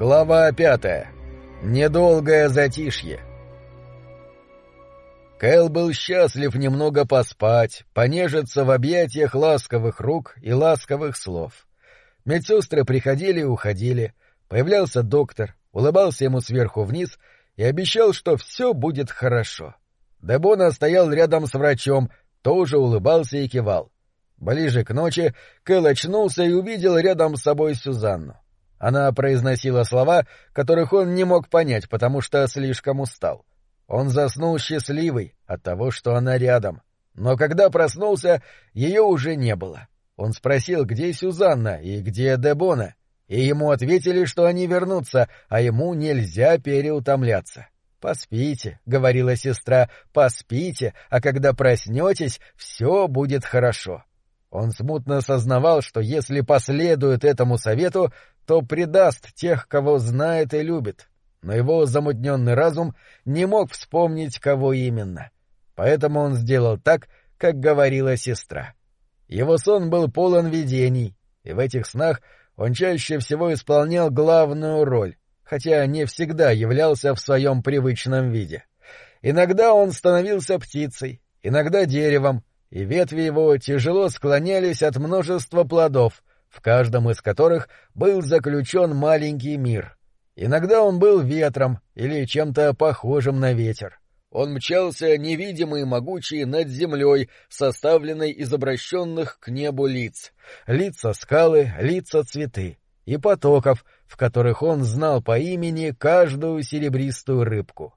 Глава пятая. Недолгое затишье. Кэл был счастлив немного поспать, понежиться в объятиях ласковых рук и ласковых слов. Медсестры приходили и уходили, появлялся доктор, улыбался ему сверху вниз и обещал, что все будет хорошо. Дебона стоял рядом с врачом, тоже улыбался и кивал. Ближе к ночи Кэл очнулся и увидел рядом с собой Сюзанну. Она произносила слова, которых он не мог понять, потому что слишком устал. Он заснул счастливый от того, что она рядом. Но когда проснулся, ее уже не было. Он спросил, где Сюзанна и где Дебона, и ему ответили, что они вернутся, а ему нельзя переутомляться. «Поспите», — говорила сестра, — «поспите, а когда проснетесь, все будет хорошо». Он смутно сознавал, что если последует этому совету, то предаст тех, кого знает и любит. Но его замутненный разум не мог вспомнить, кого именно. Поэтому он сделал так, как говорила сестра. Его сон был полон видений, и в этих снах он чаще всего исполнял главную роль, хотя не всегда являлся в своем привычном виде. Иногда он становился птицей, иногда деревом, и ветви его тяжело склонялись от множества плодов, в каждом из которых был заключен маленький мир. Иногда он был ветром или чем-то похожим на ветер. Он мчался невидимый и могучий над землей, составленной из обращенных к небу лиц. Лица скалы, лица цветы. И потоков, в которых он знал по имени каждую серебристую рыбку.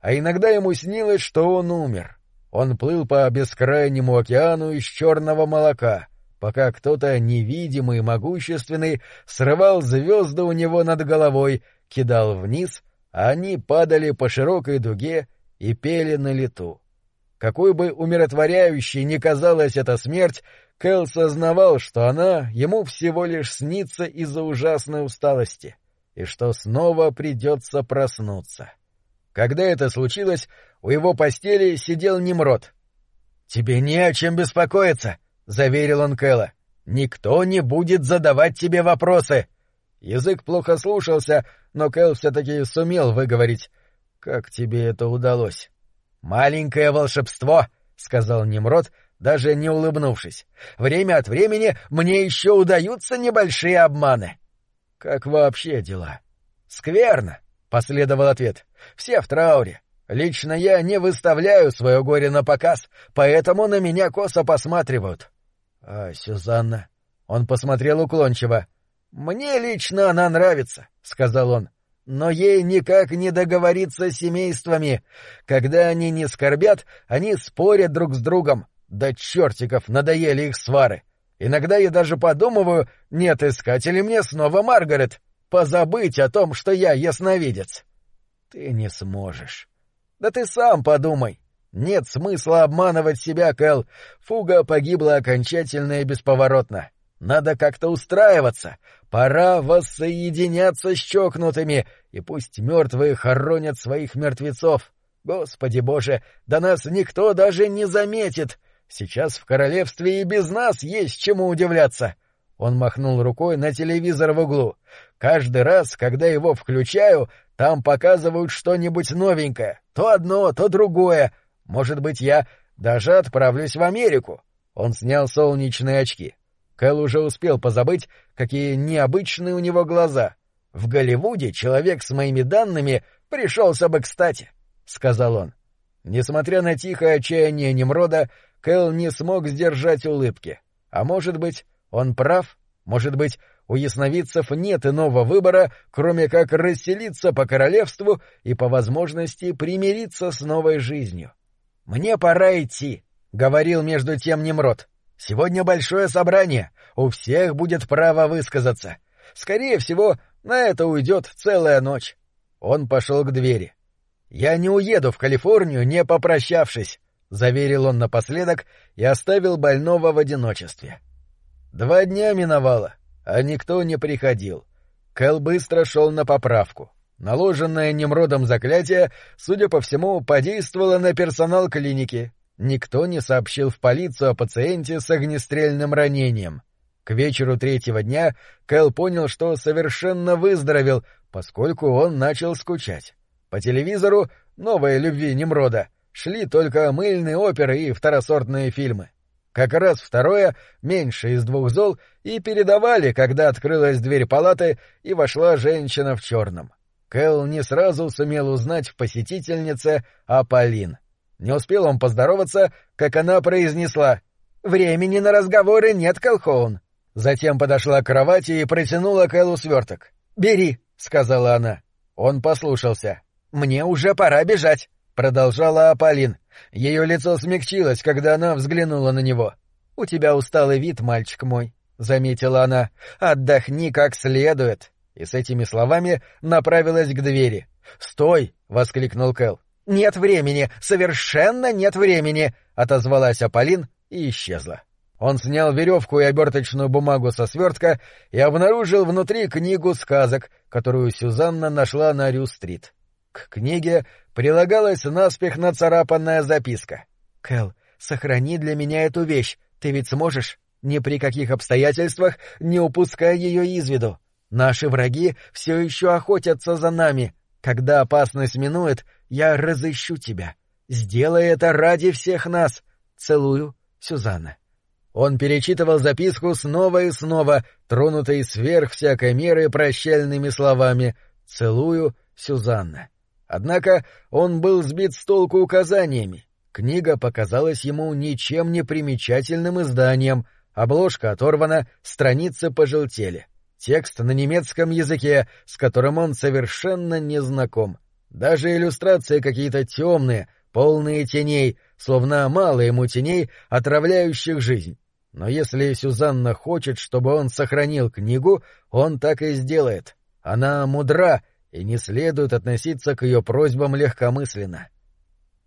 А иногда ему снилось, что он умер — он плыл по бескрайнему океану из черного молока, пока кто-то невидимый и могущественный срывал звезды у него над головой, кидал вниз, а они падали по широкой дуге и пели на лету. Какой бы умиротворяющей ни казалась эта смерть, Кэл сознавал, что она ему всего лишь снится из-за ужасной усталости, и что снова придется проснуться. Когда это случилось, у его постели сидел Немрод. «Тебе не о чем беспокоиться», — заверил он Кэла. «Никто не будет задавать тебе вопросы». Язык плохо слушался, но Кэл все-таки сумел выговорить. «Как тебе это удалось?» «Маленькое волшебство», — сказал Немрод, даже не улыбнувшись. «Время от времени мне еще удаются небольшие обманы». «Как вообще дела?» «Скверно», — последовал ответ. «Все в трауре. Лично я не выставляю свое горе на показ, поэтому на меня косо посматривают. — А Сюзанна? Он посмотрел уклончиво. — Мне лично она нравится, — сказал он. — Но ей никак не договориться с семействами. Когда они не скорбят, они спорят друг с другом. Да чертиков, надоели их свары. Иногда я даже подумываю, нет, искать ли мне снова Маргарет. Позабыть о том, что я ясновидец. — Ты не сможешь. Да ты сам подумай. Нет смысла обманывать себя, Кэл. Фуга погибла окончательно и бесповоротно. Надо как-то устраиваться. Пора воссоединяться с чокнутыми, и пусть мертвые хоронят своих мертвецов. Господи боже, да нас никто даже не заметит. Сейчас в королевстве и без нас есть чему удивляться. Он махнул рукой на телевизор в углу. Каждый раз, когда его включаю, там показывают что-нибудь новенькое. То одно, то другое. Может быть, я даже отправлюсь в Америку. Он снял солнечные очки. Кэл уже успел позабыть, какие необычные у него глаза. В Голливуде человек с моими данными пришелся бы кстати, — сказал он. Несмотря на тихое отчаяние Немрода, Кэл не смог сдержать улыбки. А может быть, он прав? Может быть, у ясновидцев нет иного выбора, кроме как расселиться по королевству и по возможности примириться с новой жизнью. «Мне пора идти», — говорил между тем Немрод. «Сегодня большое собрание, у всех будет право высказаться. Скорее всего, на это уйдет целая ночь». Он пошел к двери. «Я не уеду в Калифорнию, не попрощавшись», — заверил он напоследок и оставил больного в одиночестве. Два дня миновало, а никто не приходил. Кэл быстро шел на поправку. Наложенное Немродом заклятие, судя по всему, подействовало на персонал клиники. Никто не сообщил в полицию о пациенте с огнестрельным ранением. К вечеру третьего дня Кэл понял, что совершенно выздоровел поскольку он начал скучать. По телевизору «Новые любви Немрода» шли только мыльные оперы и второсортные фильмы. Как раз второе, меньше из двух зол, и передавали, когда открылась дверь палаты и вошла женщина в черном. Кэл не сразу сумел узнать в посетительнице Аполлин. Не успел он поздороваться, как она произнесла «Времени на разговоры нет, Кэлхоун». Затем подошла к кровати и протянула Кэлу сверток. «Бери», — сказала она. Он послушался. «Мне уже пора бежать», — продолжала Аполлин. Ее лицо смягчилось, когда она взглянула на него. «У тебя усталый вид, мальчик мой», — заметила она. «Отдохни как следует» и с этими словами направилась к двери. «Стой!» — воскликнул Кэл. «Нет времени! Совершенно нет времени!» — отозвалась Аполлин и исчезла. Он снял веревку и оберточную бумагу со свертка и обнаружил внутри книгу сказок, которую Сюзанна нашла на Рю-стрит. К книге прилагалась наспех нацарапанная записка. «Кэл, сохрани для меня эту вещь, ты ведь сможешь? Ни при каких обстоятельствах не упускай ее из виду. Наши враги все еще охотятся за нами. Когда опасность минует, я разыщу тебя. Сделай это ради всех нас. Целую, Сюзанна. Он перечитывал записку снова и снова, тронутый сверх всякой меры прощальными словами «Целую, Сюзанна». Однако он был сбит с толку указаниями. Книга показалась ему ничем не примечательным изданием, обложка оторвана, страницы пожелтели. Текст на немецком языке, с которым он совершенно не знаком. Даже иллюстрации какие-то темные, полные теней, словно мало ему теней, отравляющих жизнь. Но если Сюзанна хочет, чтобы он сохранил книгу, он так и сделает. Она мудра, и не следует относиться к ее просьбам легкомысленно.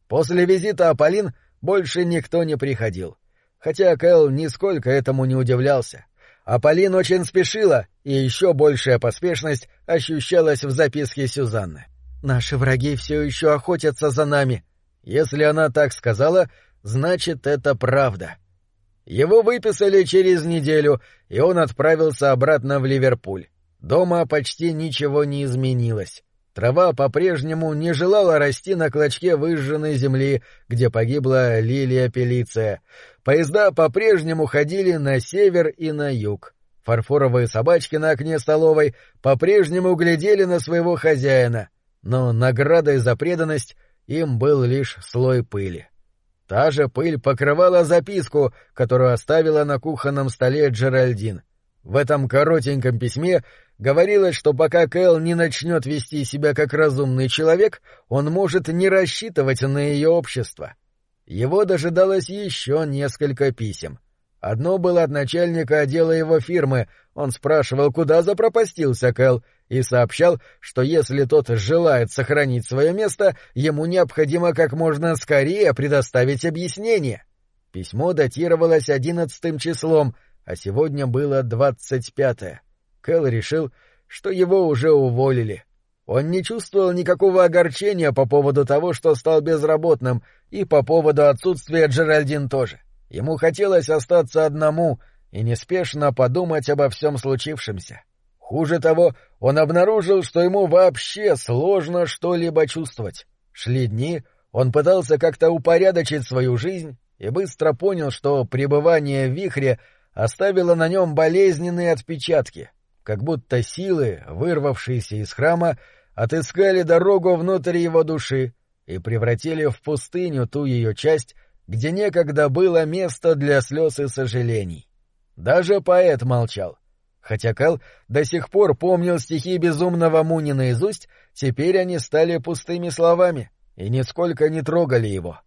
После визита Аполлин больше никто не приходил. Хотя Кэл нисколько этому не удивлялся. Аполлин очень спешила, и еще большая поспешность ощущалась в записке Сюзанны. «Наши враги все еще охотятся за нами». Если она так сказала, значит, это правда. Его выписали через неделю, и он отправился обратно в Ливерпуль. Дома почти ничего не изменилось. Трава по-прежнему не желала расти на клочке выжженной земли, где погибла лилия пелиция. Поезда по-прежнему ходили на север и на юг. Фарфоровые собачки на окне столовой по-прежнему глядели на своего хозяина, но наградой за преданность им был лишь слой пыли. Та же пыль покрывала записку, которую оставила на кухонном столе Джеральдин. В этом коротеньком письме говорилось, что пока Кэл не начнет вести себя как разумный человек, он может не рассчитывать на ее общество. Его дожидалось еще несколько писем. Одно было от начальника отдела его фирмы, он спрашивал, куда запропастился Кэл, и сообщал, что если тот желает сохранить свое место, ему необходимо как можно скорее предоставить объяснение. Письмо датировалось одиннадцатым числом, а сегодня было двадцать пятое. Кэл решил, что его уже уволили. Он не чувствовал никакого огорчения по поводу того, что стал безработным, и по поводу отсутствия Джеральдин тоже. Ему хотелось остаться одному и неспешно подумать обо всем случившемся. Хуже того, он обнаружил, что ему вообще сложно что-либо чувствовать. Шли дни, он пытался как-то упорядочить свою жизнь и быстро понял, что пребывание в вихре оставило на нем болезненные отпечатки — как будто силы, вырвавшиеся из храма, отыскали дорогу внутрь его души и превратили в пустыню ту ее часть, где некогда было место для слез и сожалений. Даже поэт молчал. Хотя Кал до сих пор помнил стихи безумного Муни наизусть, теперь они стали пустыми словами и нисколько не трогали его.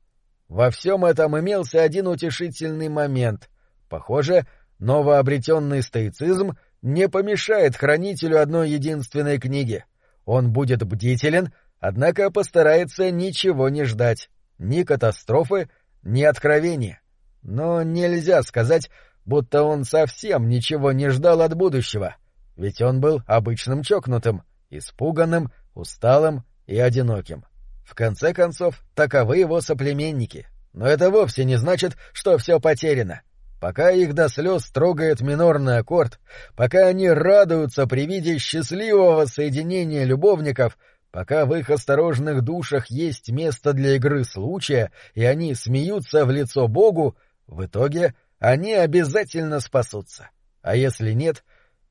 Во всем этом имелся один утешительный момент. Похоже, новообретенный стоицизм не помешает хранителю одной единственной книги. Он будет бдителен, однако постарается ничего не ждать, ни катастрофы, ни откровения. Но нельзя сказать, будто он совсем ничего не ждал от будущего, ведь он был обычным чокнутым, испуганным, усталым и одиноким. В конце концов, таковы его соплеменники. Но это вовсе не значит, что все потеряно. Пока их до слез трогает минорный аккорд, пока они радуются при виде счастливого соединения любовников, пока в их осторожных душах есть место для игры случая, и они смеются в лицо Богу, в итоге они обязательно спасутся. А если нет,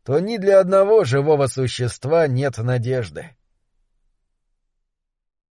то ни для одного живого существа нет надежды.